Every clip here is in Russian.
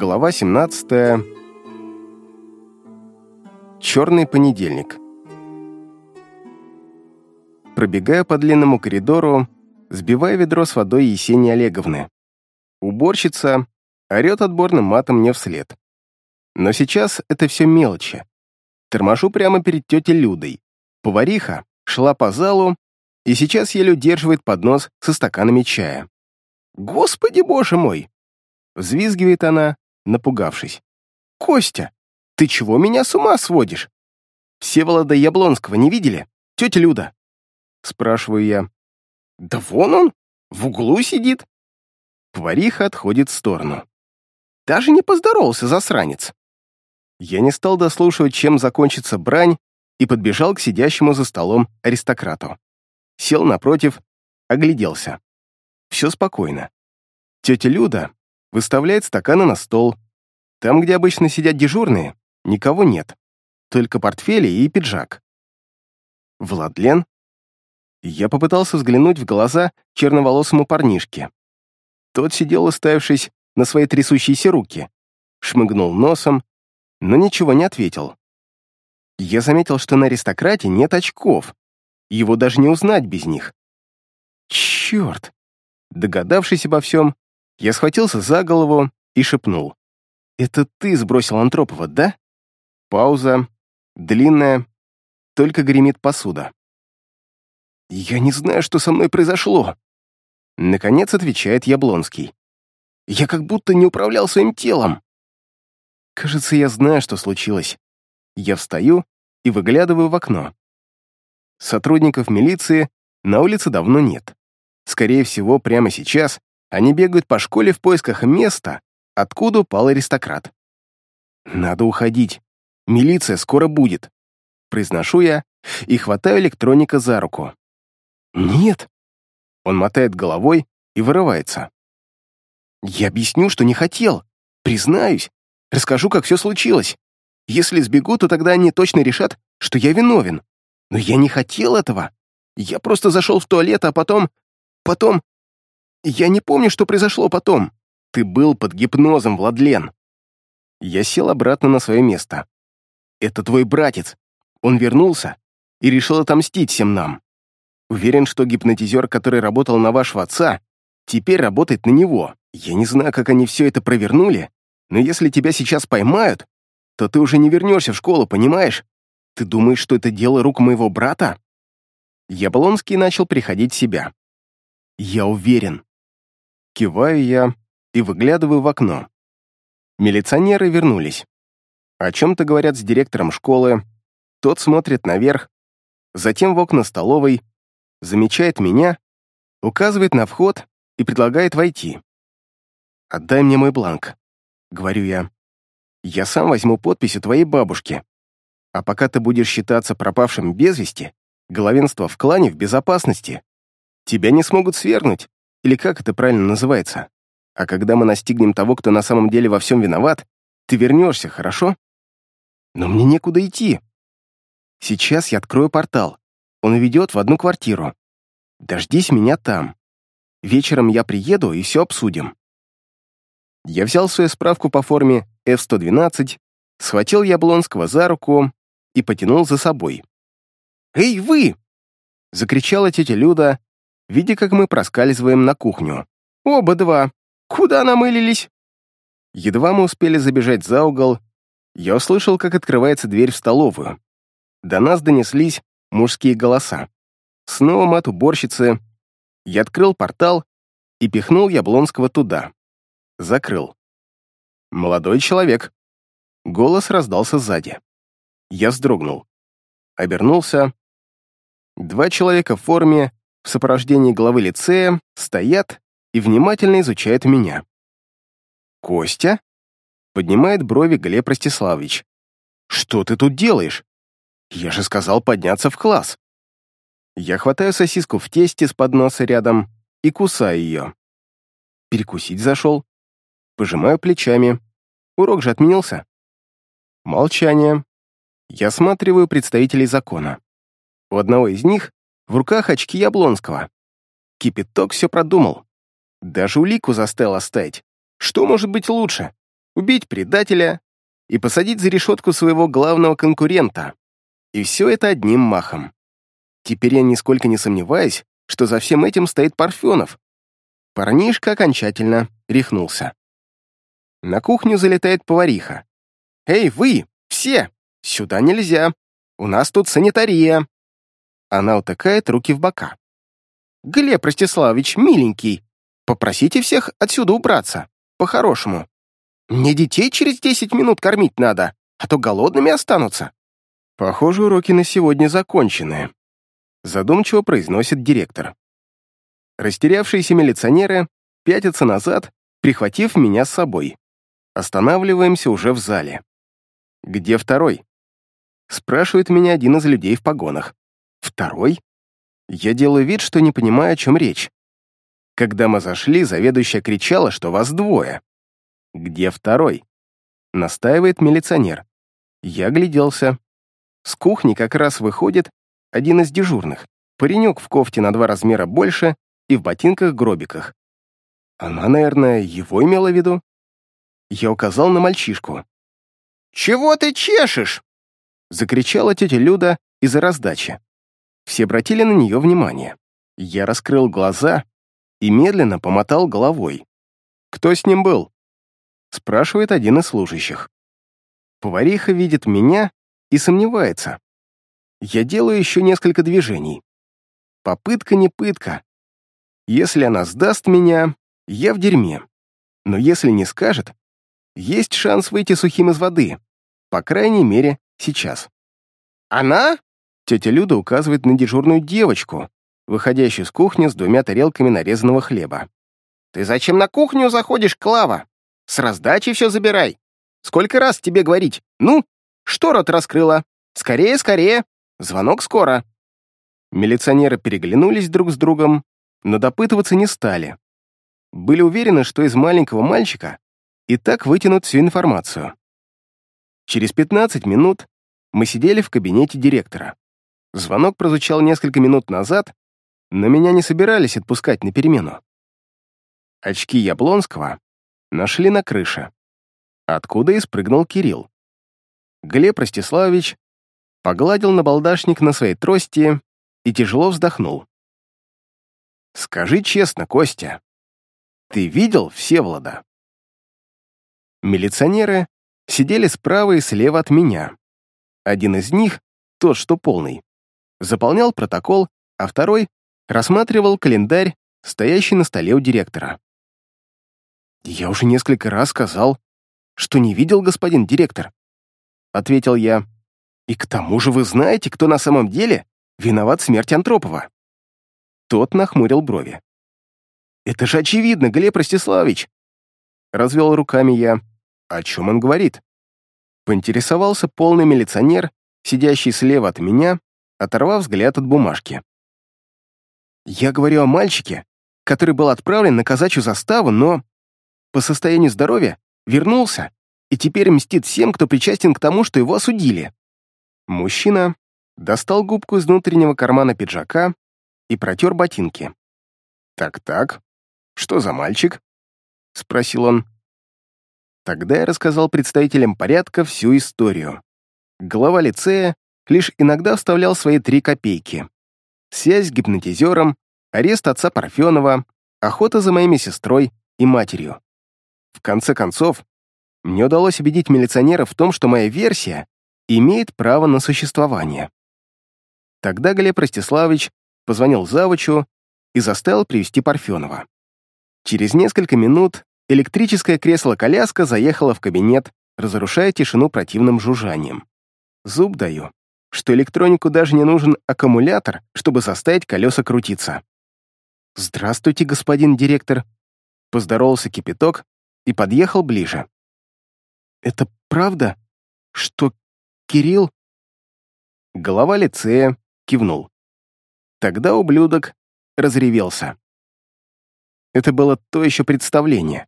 Глава 17. Черный понедельник. Пробегая по длинному коридору, сбивая ведро с водой Есении Олеговны. Уборщица орёт отборным матом мне вслед. Но сейчас это все мелочи. Торможу прямо перед тетей Людой. Повариха шла по залу и сейчас еле удерживает поднос со стаканами чая. «Господи, боже мой!» Взвизгивает она, напугавшись. «Костя, ты чего меня с ума сводишь? Всеволода Яблонского не видели? Тетя Люда?» Спрашиваю я. «Да вон он, в углу сидит». Повариха отходит в сторону. Даже не поздоровался, засранец. Я не стал дослушивать, чем закончится брань, и подбежал к сидящему за столом аристократу. Сел напротив, огляделся. Все спокойно. Тетя Люда выставляет стаканы на стол. Там, где обычно сидят дежурные, никого нет. Только портфели и пиджак. Владлен? Я попытался взглянуть в глаза черноволосому парнишке. Тот сидел, уставившись на свои трясущиеся руки, шмыгнул носом, но ничего не ответил. Я заметил, что на аристократе нет очков. Его даже не узнать без них. Черт! Догадавшись обо всем, я схватился за голову и шепнул. «Это ты сбросил Антропова, да?» Пауза, длинная, только гремит посуда. «Я не знаю, что со мной произошло», — наконец отвечает Яблонский. «Я как будто не управлял своим телом». Кажется, я знаю, что случилось. Я встаю и выглядываю в окно. Сотрудников милиции на улице давно нет. Скорее всего, прямо сейчас они бегают по школе в поисках места, откуда упал аристократ. «Надо уходить. Милиция скоро будет», — произношу я и хватаю электроника за руку. «Нет». Он мотает головой и вырывается. «Я объясню, что не хотел. Признаюсь. Расскажу, как все случилось. Если сбегу, то тогда они точно решат, что я виновен. Но я не хотел этого. Я просто зашел в туалет, а потом... Потом... Я не помню, что произошло потом. Ты был под гипнозом, Владлен. Я сел обратно на свое место. Это твой братец. Он вернулся и решил отомстить всем нам. Уверен, что гипнотизер, который работал на вашего отца, теперь работает на него. Я не знаю, как они все это провернули, но если тебя сейчас поймают, то ты уже не вернешься в школу, понимаешь? Ты думаешь, что это дело рук моего брата?» Яблонский начал приходить в себя. «Я уверен. Киваю я и выглядываю в окно. Милиционеры вернулись. О чем-то говорят с директором школы, тот смотрит наверх, затем в окна столовой, замечает меня, указывает на вход и предлагает войти. «Отдай мне мой бланк», — говорю я. «Я сам возьму подпись у твоей бабушки. А пока ты будешь считаться пропавшим без вести, главенство в клане в безопасности. Тебя не смогут свергнуть, или как это правильно называется. А когда мы настигнем того, кто на самом деле во всем виноват, ты вернешься, хорошо? Но мне некуда идти. Сейчас я открою портал. Он ведет в одну квартиру. Дождись меня там. Вечером я приеду и все обсудим. Я взял свою справку по форме F-112, схватил Яблонского за руку и потянул за собой. «Эй, вы!» — закричала тетя Люда, видя, как мы проскальзываем на кухню. «Оба два! Куда намылились?» Едва мы успели забежать за угол, я услышал, как открывается дверь в столовую. До нас донеслись мужские голоса. Снова мат уборщицы. Я открыл портал и пихнул Яблонского туда. Закрыл. «Молодой человек!» Голос раздался сзади. Я вздрогнул. Обернулся. Два человека в форме в сопровождении главы лицея стоят и внимательно изучают меня. «Костя?» — поднимает брови Глеб Ростиславович. «Что ты тут делаешь? Я же сказал подняться в класс». Я хватаю сосиску в тесте с подноса рядом и кусаю ее. Перекусить зашел. Пожимаю плечами. Урок же отменился. Молчание. Я осматриваю представителей закона. У одного из них в руках очки Яблонского. Кипяток все продумал. Даже улику заставил оставить. Что может быть лучше? убить предателя и посадить за решетку своего главного конкурента. И все это одним махом. Теперь я нисколько не сомневаюсь, что за всем этим стоит Парфенов. Парнишка окончательно рехнулся. На кухню залетает повариха. «Эй, вы, все! Сюда нельзя! У нас тут санитария!» Она утыкает руки в бока. «Глеб Ростиславович, миленький, попросите всех отсюда убраться, по-хорошему. Мне детей через десять минут кормить надо, а то голодными останутся». «Похоже, уроки на сегодня закончены», задумчиво произносит директор. Растерявшиеся милиционеры пятятся назад, прихватив меня с собой. Останавливаемся уже в зале. «Где второй?» Спрашивает меня один из людей в погонах. «Второй?» Я делаю вид, что не понимаю, о чем речь. Когда мы зашли, заведующая кричала, что вас двое. «Где второй?» Настаивает милиционер. Я гляделся. С кухни как раз выходит один из дежурных, паренек в кофте на два размера больше и в ботинках-гробиках. Она, наверное, его имела в виду? Я указал на мальчишку. «Чего ты чешешь?» Закричала тетя Люда из-за раздачи. Все обратили на нее внимание. Я раскрыл глаза и медленно помотал головой. «Кто с ним был?» Спрашивает один из служащих. Повариха видит меня и сомневается. Я делаю еще несколько движений. Попытка не пытка. Если она сдаст меня, я в дерьме. Но если не скажет, есть шанс выйти сухим из воды. По крайней мере, сейчас. «Она?» Тетя Люда указывает на дежурную девочку, выходящую с кухни с двумя тарелками нарезанного хлеба. «Ты зачем на кухню заходишь, Клава? С раздачей все забирай. Сколько раз тебе говорить? Ну, что рот раскрыла? Скорее, скорее!» Звонок скоро». Милиционеры переглянулись друг с другом, но допытываться не стали. Были уверены, что из маленького мальчика и так вытянут всю информацию. Через 15 минут мы сидели в кабинете директора. Звонок прозвучал несколько минут назад, но меня не собирались отпускать на перемену. Очки Яблонского нашли на крыше, откуда и спрыгнул Кирилл. Глеб Ростиславович погладил набалдашник на своей трости и тяжело вздохнул. «Скажи честно, Костя, ты видел Всеволода?» Милиционеры сидели справа и слева от меня. Один из них, тот, что полный, заполнял протокол, а второй рассматривал календарь, стоящий на столе у директора. «Я уже несколько раз сказал, что не видел господин директор», — ответил я. И к тому же вы знаете, кто на самом деле виноват в смерти Антропова?» Тот нахмурил брови. «Это же очевидно, Глеб Ростиславович!» Развел руками я. «О чем он говорит?» Поинтересовался полный милиционер, сидящий слева от меня, оторвав взгляд от бумажки. «Я говорю о мальчике, который был отправлен на казачью заставу, но по состоянию здоровья вернулся и теперь мстит всем, кто причастен к тому, что его осудили. Мужчина достал губку из внутреннего кармана пиджака и протер ботинки. «Так-так, что за мальчик?» — спросил он. Тогда я рассказал представителям порядка всю историю. Глава лицея лишь иногда вставлял свои три копейки. Связь с гипнотизером, арест отца Парфенова, охота за моими сестрой и матерью. В конце концов, мне удалось убедить милиционеров в том, что моя версия имеет право на существование. Тогда Глеб Ростиславович позвонил завучу и заставил привести Парфенова. Через несколько минут электрическое кресло-коляска заехало в кабинет, разрушая тишину противным жужжанием. Зуб даю, что электронику даже не нужен аккумулятор, чтобы заставить колеса крутиться. «Здравствуйте, господин директор», — поздоровался кипяток и подъехал ближе. «Это правда, что Кирилл?» Голова лицея кивнул. Тогда ублюдок разревелся. Это было то еще представление.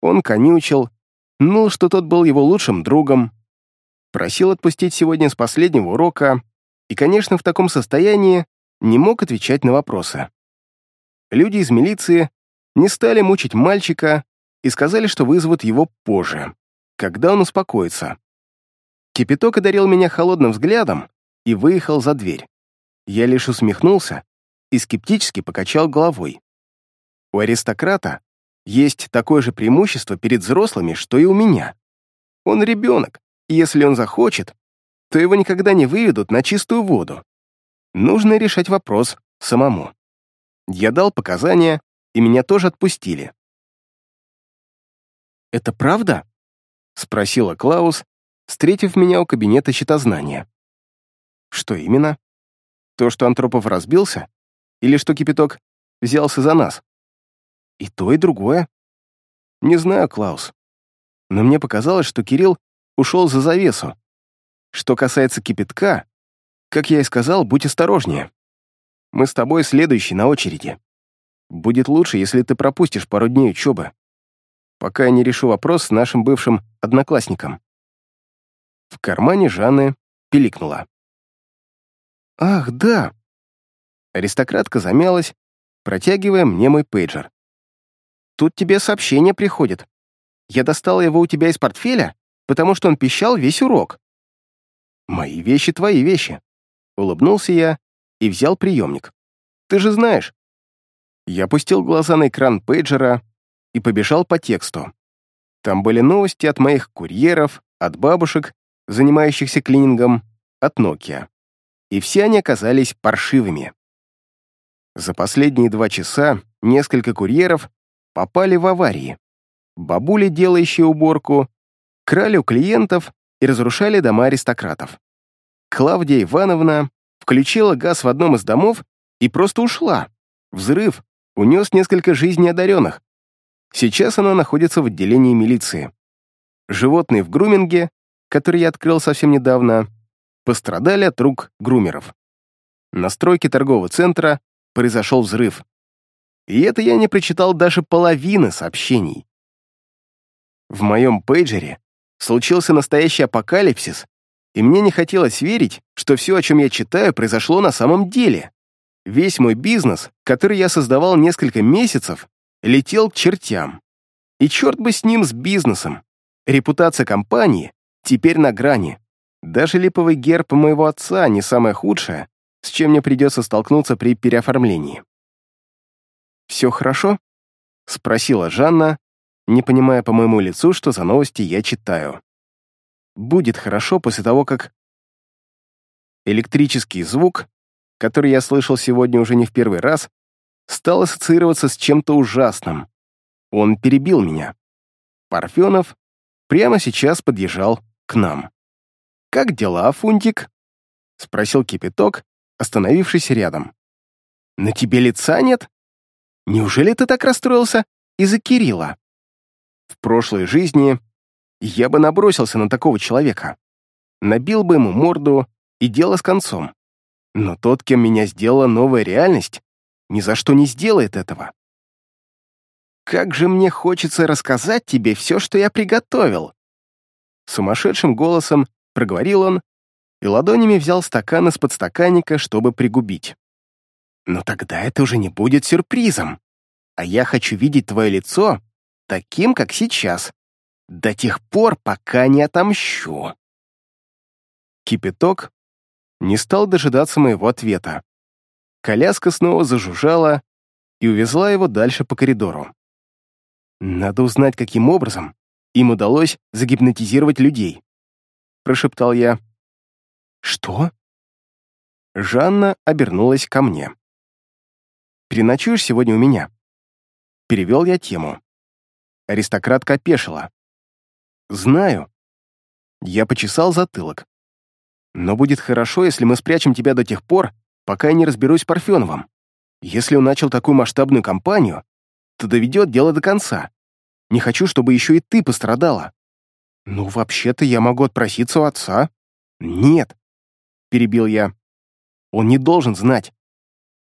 Он конючил, ныл, что тот был его лучшим другом, просил отпустить сегодня с последнего урока и, конечно, в таком состоянии не мог отвечать на вопросы. Люди из милиции не стали мучить мальчика и сказали, что вызовут его позже. когда он успокоится. Кипяток одарил меня холодным взглядом и выехал за дверь. Я лишь усмехнулся и скептически покачал головой. У аристократа есть такое же преимущество перед взрослыми, что и у меня. Он ребенок, и если он захочет, то его никогда не выведут на чистую воду. Нужно решать вопрос самому. Я дал показания, и меня тоже отпустили. «Это правда?» — спросила Клаус, встретив меня у кабинета щитознания. «Что именно? То, что Антропов разбился? Или что кипяток взялся за нас?» «И то, и другое». «Не знаю, Клаус. Но мне показалось, что Кирилл ушел за завесу. Что касается кипятка, как я и сказал, будь осторожнее. Мы с тобой следующий на очереди. Будет лучше, если ты пропустишь пару дней учебы, пока я не решу вопрос с нашим бывшим одноклассником. В кармане Жанны пиликнула. «Ах, да!» Аристократка замялась, протягивая мне мой пейджер. «Тут тебе сообщение приходит. Я достала его у тебя из портфеля, потому что он пищал весь урок». «Мои вещи — твои вещи», — улыбнулся я и взял приемник. «Ты же знаешь». Я опустил глаза на экран пейджера и побежал по тексту. Там были новости от моих курьеров, от бабушек, занимающихся клинингом, от Nokia. И все они оказались паршивыми. За последние два часа несколько курьеров попали в аварии. Бабули, делающие уборку, крали у клиентов и разрушали дома аристократов. Клавдия Ивановна включила газ в одном из домов и просто ушла. Взрыв унес несколько жизней одаренных. Сейчас она находится в отделении милиции. Животные в груминге, который я открыл совсем недавно, пострадали от рук грумеров. На стройке торгового центра произошел взрыв. И это я не прочитал даже половины сообщений. В моем пейджере случился настоящий апокалипсис, и мне не хотелось верить, что все, о чем я читаю, произошло на самом деле. Весь мой бизнес, который я создавал несколько месяцев, летел к чертям. И черт бы с ним, с бизнесом. Репутация компании теперь на грани. Даже липовый герб моего отца не самое худшее, с чем мне придется столкнуться при переоформлении. «Все хорошо?» — спросила Жанна, не понимая по моему лицу, что за новости я читаю будет хорошо после того, как... Электрический звук, который я слышал сегодня уже не в первый раз, стал ассоциироваться с чем-то ужасным. Он перебил меня. Парфенов прямо сейчас подъезжал к нам. «Как дела, Фунтик?» — спросил Кипяток, остановившись рядом. «На тебе лица нет? Неужели ты так расстроился из-за Кирилла?» В прошлой жизни я бы набросился на такого человека. Набил бы ему морду и дело с концом. Но тот, кем меня сделала новая реальность, ни за что не сделает этого. «Как же мне хочется рассказать тебе все, что я приготовил!» Сумасшедшим голосом проговорил он и ладонями взял стакан из подстаканника, чтобы пригубить. «Но тогда это уже не будет сюрпризом, а я хочу видеть твое лицо таким, как сейчас, до тех пор, пока не отомщу. Кипяток не стал дожидаться моего ответа. Коляска снова зажужжала и увезла его дальше по коридору. Надо узнать, каким образом им удалось загипнотизировать людей. Прошептал я. Что? Жанна обернулась ко мне. «Переночуешь сегодня у меня?» Перевел я тему. Аристократка опешила. «Знаю». Я почесал затылок. «Но будет хорошо, если мы спрячем тебя до тех пор, пока я не разберусь с Парфеновым. Если он начал такую масштабную кампанию, то доведет дело до конца. Не хочу, чтобы еще и ты пострадала». «Ну, вообще-то я могу отпроситься у отца». «Нет», — перебил я. «Он не должен знать.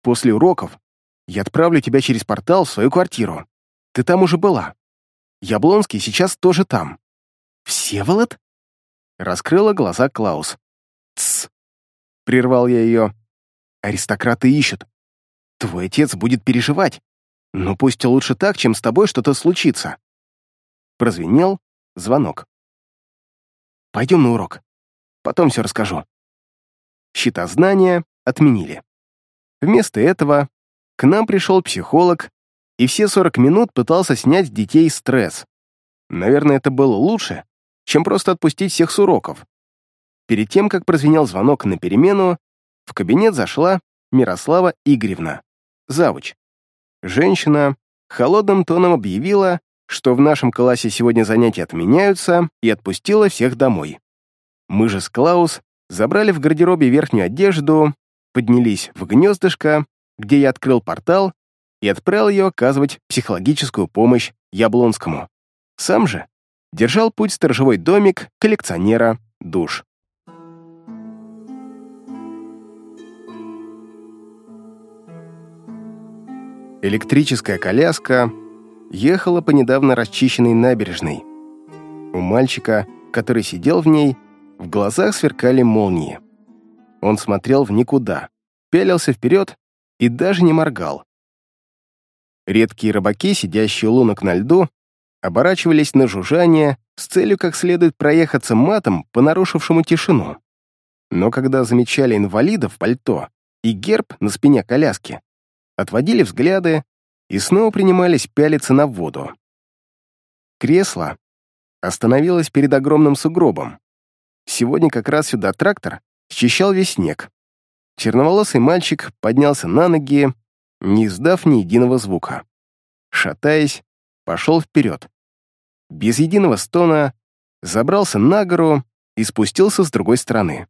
После уроков я отправлю тебя через портал в свою квартиру. Ты там уже была. Яблонский сейчас тоже там. «Всеволод?» Раскрыла глаза Клаус. «Тсс!» — прервал я ее. «Аристократы ищут. Твой отец будет переживать. Но пусть лучше так, чем с тобой что-то случится». Прозвенел звонок. Пойдем на урок. Потом все расскажу. Щитознание отменили. Вместо этого к нам пришел психолог и все 40 минут пытался снять с детей стресс. Наверное, это было лучше, чем просто отпустить всех с уроков. Перед тем, как прозвенел звонок на перемену, в кабинет зашла Мирослава Игоревна, завуч. Женщина холодным тоном объявила, что в нашем классе сегодня занятия отменяются, и отпустила всех домой. Мы же с Клаус забрали в гардеробе верхнюю одежду, поднялись в гнездышко, где я открыл портал и отправил ее оказывать психологическую помощь Яблонскому. Сам же держал путь сторожевой домик коллекционера душ. Электрическая коляска ехала по недавно расчищенной набережной. У мальчика, который сидел в ней, в глазах сверкали молнии. Он смотрел в никуда, пялился вперед и даже не моргал. Редкие рыбаки, сидящие лунок на льду, оборачивались на жужжание с целью как следует проехаться матом по нарушившему тишину. Но когда замечали инвалида в пальто и герб на спине коляски, отводили взгляды и снова принимались пялиться на воду. Кресло остановилось перед огромным сугробом. Сегодня как раз сюда трактор счищал весь снег. Черноволосый мальчик поднялся на ноги, не издав ни единого звука. Шатаясь, пошел вперед. Без единого стона забрался на гору и спустился с другой стороны.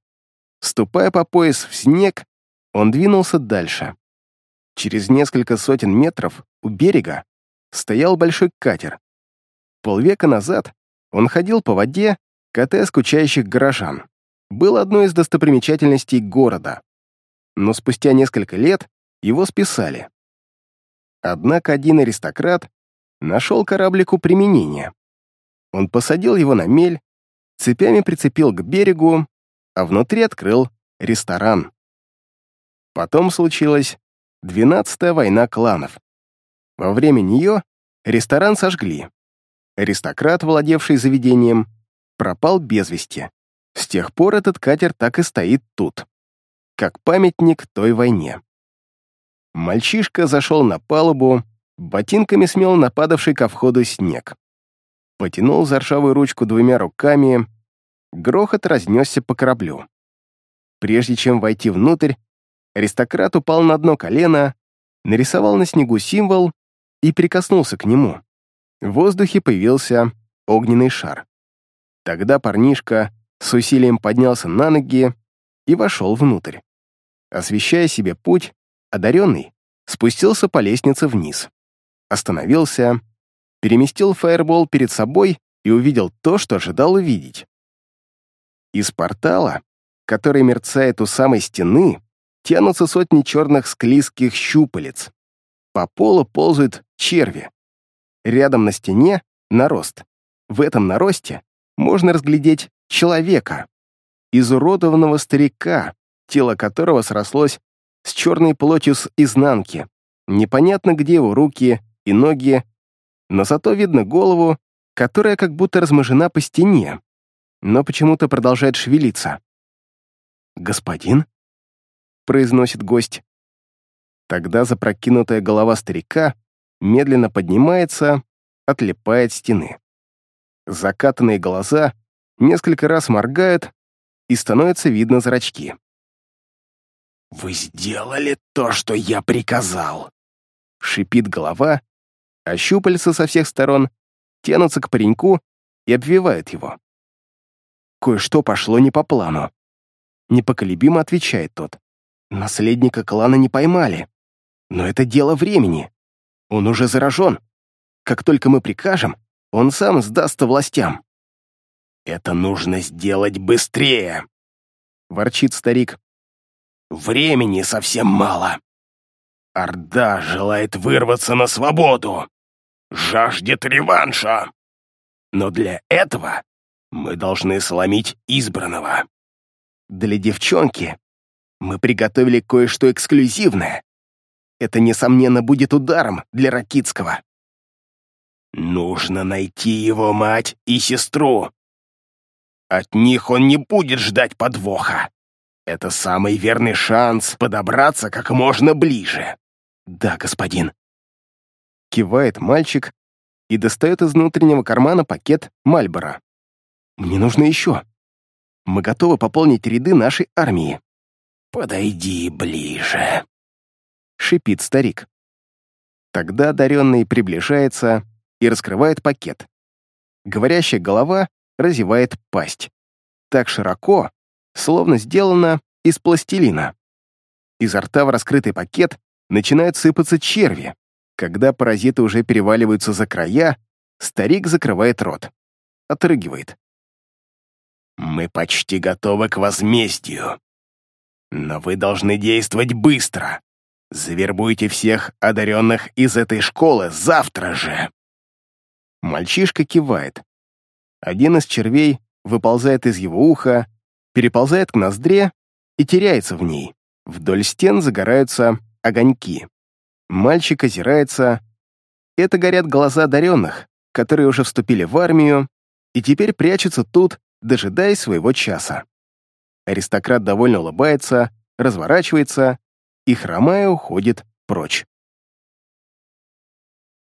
Ступая по пояс в снег, он двинулся дальше. Через несколько сотен метров у берега стоял большой катер. Полвека назад он ходил по воде, катая скучающих горожан. Был одной из достопримечательностей города. Но спустя несколько лет его списали. Однако один аристократ нашел кораблику применение. Он посадил его на мель, цепями прицепил к берегу, а внутри открыл ресторан. Потом случилась двенадцатая война кланов. Во время нее ресторан сожгли. Аристократ, владевший заведением, пропал без вести. С тех пор этот катер так и стоит тут, как памятник той войне. Мальчишка зашел на палубу, ботинками смел нападавший ко входу снег. Потянул за ржавую ручку двумя руками, грохот разнесся по кораблю. Прежде чем войти внутрь, аристократ упал на дно колено, нарисовал на снегу символ и прикоснулся к нему. В воздухе появился огненный шар. Тогда парнишка с усилием поднялся на ноги и вошел внутрь. Освещая себе путь, одаренный спустился по лестнице вниз. Остановился, переместил фаербол перед собой и увидел то, что ожидал увидеть. Из портала, который мерцает у самой стены, тянутся сотни черных склизких щупалец. По полу ползают черви. Рядом на стене — нарост. В этом наросте можно разглядеть человека, изуродованного старика, тело которого срослось с черной плотью с изнанки. Непонятно, где его руки и ноги, но зато видно голову, которая как будто размажена по стене, но почему-то продолжает шевелиться. «Господин?» — произносит гость. Тогда запрокинутая голова старика медленно поднимается, отлипает стены. Закатанные глаза несколько раз моргают, и становится видно зрачки. «Вы сделали то, что я приказал!» Шипит голова, а щупальца со всех сторон тянутся к пареньку и обвивают его. Кое-что пошло не по плану. Непоколебимо отвечает тот. Наследника клана не поймали. Но это дело времени. Он уже заражен. Как только мы прикажем, он сам сдастся властям. «Это нужно сделать быстрее!» — ворчит старик. «Времени совсем мало. Орда желает вырваться на свободу, жаждет реванша. Но для этого мы должны сломить избранного. Для девчонки мы приготовили кое-что эксклюзивное. Это, несомненно, будет ударом для Ракитского. Нужно найти его мать и сестру. От них он не будет ждать подвоха. Это самый верный шанс подобраться как можно ближе. Да, господин. Кивает мальчик и достает из внутреннего кармана пакет Мальбора. Мне нужно еще. Мы готовы пополнить ряды нашей армии. Подойди ближе, шипит старик. Тогда одаренный приближается и раскрывает пакет. Говорящая голова разевает пасть. Так широко, словно сделана из пластилина. Изо рта в раскрытый пакет начинают сыпаться черви. Когда паразиты уже переваливаются за края, старик закрывает рот. Отрыгивает. «Мы почти готовы к возмездию. Но вы должны действовать быстро. Завербуйте всех одаренных из этой школы завтра же!» Мальчишка кивает. Один из червей выползает из его уха, переползает к ноздре и теряется в ней. Вдоль стен загораются огоньки. Мальчик озирается. Это горят глаза одаренных, которые уже вступили в армию и теперь прячутся тут, дожидаясь своего часа. Аристократ довольно улыбается, разворачивается и, хромая, уходит прочь.